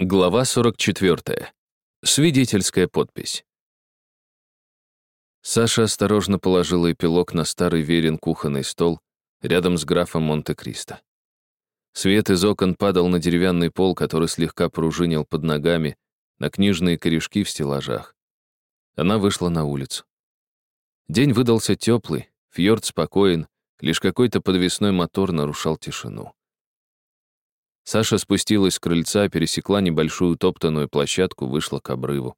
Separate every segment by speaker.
Speaker 1: Глава 44. Свидетельская подпись. Саша осторожно положила эпилог на старый верен кухонный стол рядом с графом Монте-Кристо. Свет из окон падал на деревянный пол, который слегка пружинил под ногами, на книжные корешки в стеллажах. Она вышла на улицу. День выдался теплый, фьорд спокоен, лишь какой-то подвесной мотор нарушал тишину. Саша спустилась с крыльца, пересекла небольшую топтанную площадку, вышла к обрыву.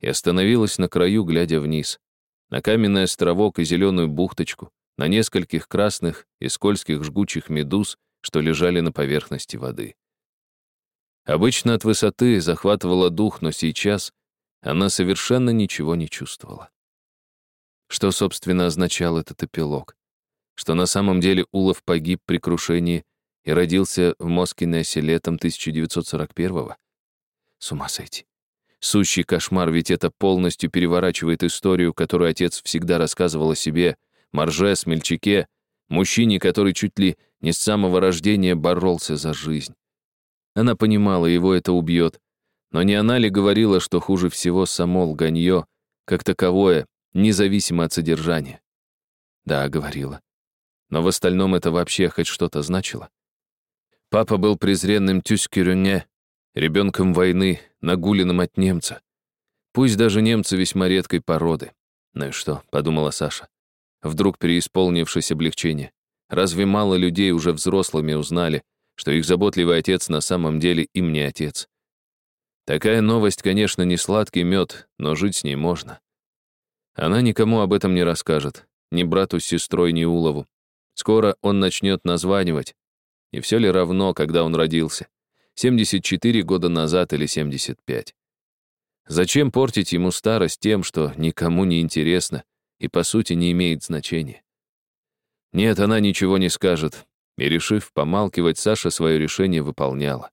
Speaker 1: И остановилась на краю, глядя вниз. На каменный островок и зеленую бухточку, на нескольких красных и скользких жгучих медуз, что лежали на поверхности воды. Обычно от высоты захватывала дух, но сейчас она совершенно ничего не чувствовала. Что, собственно, означал этот эпилог? Что на самом деле Улов погиб при крушении и родился в Москинессе летом 1941-го? С ума сойти. Сущий кошмар, ведь это полностью переворачивает историю, которую отец всегда рассказывал о себе, Марже, Смельчаке, мужчине, который чуть ли не с самого рождения боролся за жизнь. Она понимала, его это убьет, но не она ли говорила, что хуже всего само лганье, как таковое, независимо от содержания? Да, говорила. Но в остальном это вообще хоть что-то значило. Папа был презренным тюскерюне, ребенком войны, нагуленным от немца. Пусть даже немцы весьма редкой породы. Ну и что, подумала Саша. Вдруг переисполнившись облегчение. Разве мало людей уже взрослыми узнали, что их заботливый отец на самом деле им не отец? Такая новость, конечно, не сладкий мед, но жить с ней можно. Она никому об этом не расскажет, ни брату с сестрой, ни Улову. Скоро он начнет названивать, и все ли равно, когда он родился? 74 года назад или 75? Зачем портить ему старость тем, что никому не интересно и, по сути, не имеет значения? Нет, она ничего не скажет, и, решив помалкивать, Саша свое решение выполняла.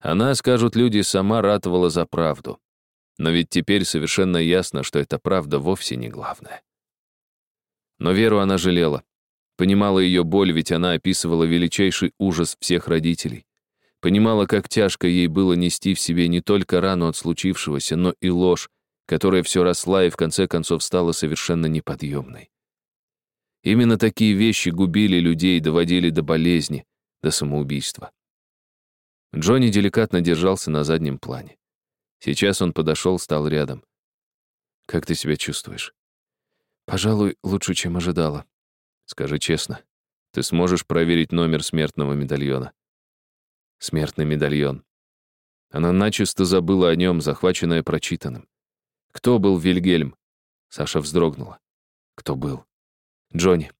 Speaker 1: Она, скажут люди, сама ратовала за правду. Но ведь теперь совершенно ясно, что эта правда вовсе не главная. Но Веру она жалела. Понимала ее боль, ведь она описывала величайший ужас всех родителей. Понимала, как тяжко ей было нести в себе не только рану от случившегося, но и ложь, которая все росла и в конце концов стала совершенно неподъемной. Именно такие вещи губили людей, доводили до болезни, до самоубийства. Джонни деликатно держался на заднем плане. Сейчас он подошел, стал рядом. «Как ты себя чувствуешь?» «Пожалуй, лучше, чем ожидала. Скажи честно, ты сможешь проверить номер смертного медальона? Смертный медальон. Она начисто забыла о нем, захваченная прочитанным. Кто был Вильгельм? Саша вздрогнула. Кто был? Джонни.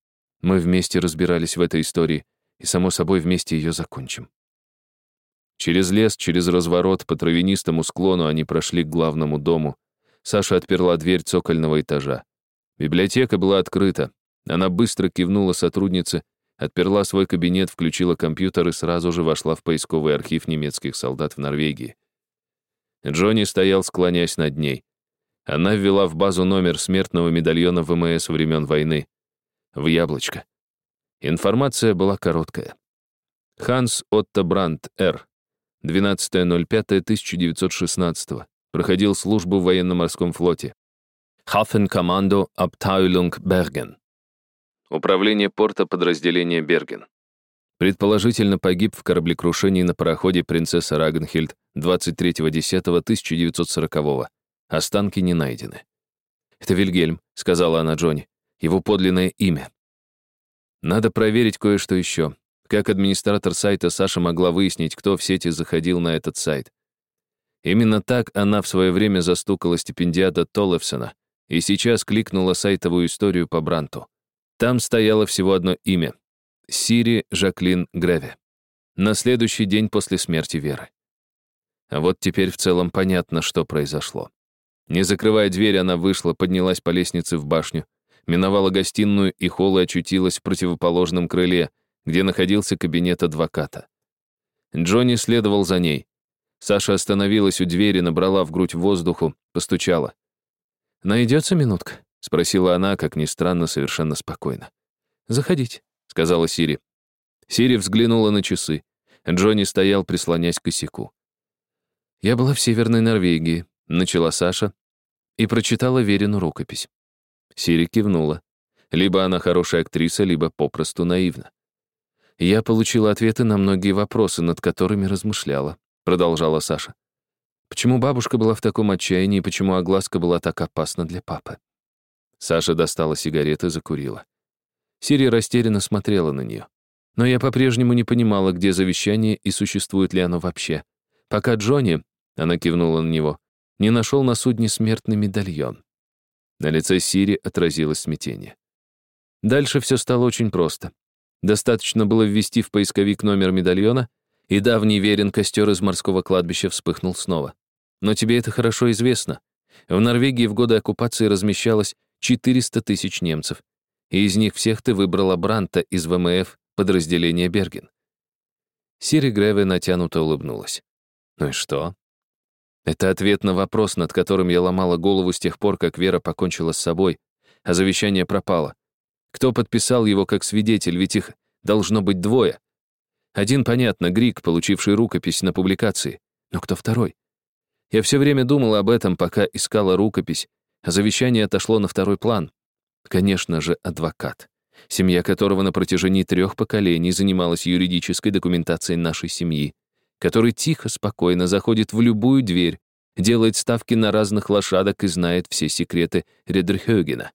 Speaker 1: Мы вместе разбирались в этой истории, и, само собой, вместе ее закончим. Через лес, через разворот, по травянистому склону они прошли к главному дому. Саша отперла дверь цокольного этажа. Библиотека была открыта, она быстро кивнула сотруднице, отперла свой кабинет, включила компьютер и сразу же вошла в поисковый архив немецких солдат в Норвегии. Джонни стоял, склоняясь над ней. Она ввела в базу номер смертного медальона ВМС времен войны. В яблочко. Информация была короткая. Ханс Отто Брандт, Р. 12.05.1916. Проходил службу в военно-морском флоте. Hafen-Kommando Abteilung Bergen. Управление порта подразделения Берген. Предположительно погиб в кораблекрушении на пароходе «Принцесса Рагенхильд» 23.10.1940-го. Останки не найдены. «Это Вильгельм», — сказала она Джонни. «Его подлинное имя». Надо проверить кое-что еще. Как администратор сайта Саша могла выяснить, кто в сети заходил на этот сайт. Именно так она в свое время застукала стипендиата Толлефсона и сейчас кликнула сайтовую историю по Бранту. Там стояло всего одно имя — Сири Жаклин Греве. На следующий день после смерти Веры. А вот теперь в целом понятно, что произошло. Не закрывая дверь, она вышла, поднялась по лестнице в башню, миновала гостиную и холл и очутилась в противоположном крыле, где находился кабинет адвоката. Джонни следовал за ней. Саша остановилась у двери, набрала в грудь воздуху, постучала. «Найдется минутка?» — спросила она, как ни странно, совершенно спокойно. «Заходите», — сказала Сири. Сири взглянула на часы. Джонни стоял, прислонясь к косяку. Я была в Северной Норвегии, начала Саша и прочитала Верину рукопись. Сири кивнула. Либо она хорошая актриса, либо попросту наивна. Я получила ответы на многие вопросы, над которыми размышляла, продолжала Саша. Почему бабушка была в таком отчаянии, и почему огласка была так опасна для папы? Саша достала сигареты закурила. Сири растерянно смотрела на нее. Но я по-прежнему не понимала, где завещание и существует ли оно вообще. Пока Джонни, она кивнула на него, не нашел на судне смертный медальон. На лице Сири отразилось смятение. Дальше все стало очень просто. Достаточно было ввести в поисковик номер медальона, и давний верен костер из морского кладбища вспыхнул снова. Но тебе это хорошо известно. В Норвегии в годы оккупации размещалось 400 тысяч немцев, и из них всех ты выбрала Бранта из ВМФ подразделения Берген. Сири Греве натянуто улыбнулась. Ну и что? Это ответ на вопрос, над которым я ломала голову с тех пор, как Вера покончила с собой, а завещание пропало. Кто подписал его как свидетель, ведь их должно быть двое. Один, понятно, Грик, получивший рукопись на публикации. Но кто второй? Я все время думала об этом, пока искала рукопись, завещание отошло на второй план. Конечно же, адвокат, семья которого на протяжении трех поколений занималась юридической документацией нашей семьи, который тихо, спокойно заходит в любую дверь, делает ставки на разных лошадок и знает все секреты Редрхёгена.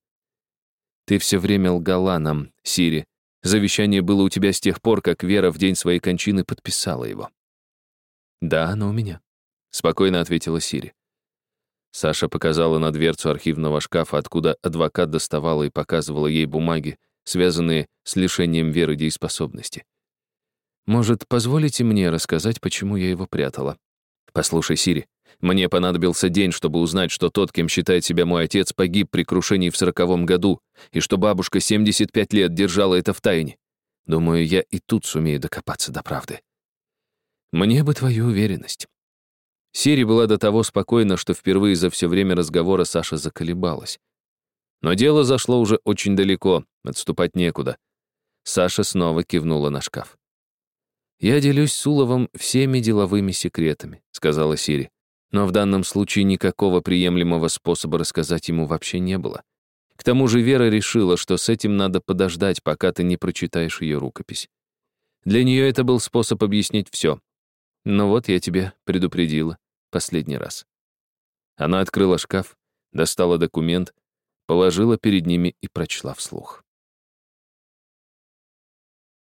Speaker 1: Ты все время лгала нам, Сири. Завещание было у тебя с тех пор, как Вера в день своей кончины подписала его. Да, оно у меня, спокойно ответила Сири. Саша показала на дверцу архивного шкафа, откуда адвокат доставала и показывала ей бумаги, связанные с лишением веры дееспособности. Может, позволите мне рассказать, почему я его прятала? Послушай, Сири, мне понадобился день, чтобы узнать, что тот, кем считает себя мой отец, погиб при крушении в сороковом году, и что бабушка 75 лет держала это в тайне. Думаю, я и тут сумею докопаться до правды. Мне бы твою уверенность. Сири была до того спокойна, что впервые за все время разговора Саша заколебалась. Но дело зашло уже очень далеко, отступать некуда. Саша снова кивнула на шкаф. «Я делюсь с Уловом всеми деловыми секретами», — сказала Сири. Но в данном случае никакого приемлемого способа рассказать ему вообще не было. К тому же Вера решила, что с этим надо подождать, пока ты не прочитаешь ее рукопись. Для нее это был способ объяснить все. Но вот я тебе предупредила последний раз. Она открыла шкаф, достала документ, положила перед ними и прочла вслух.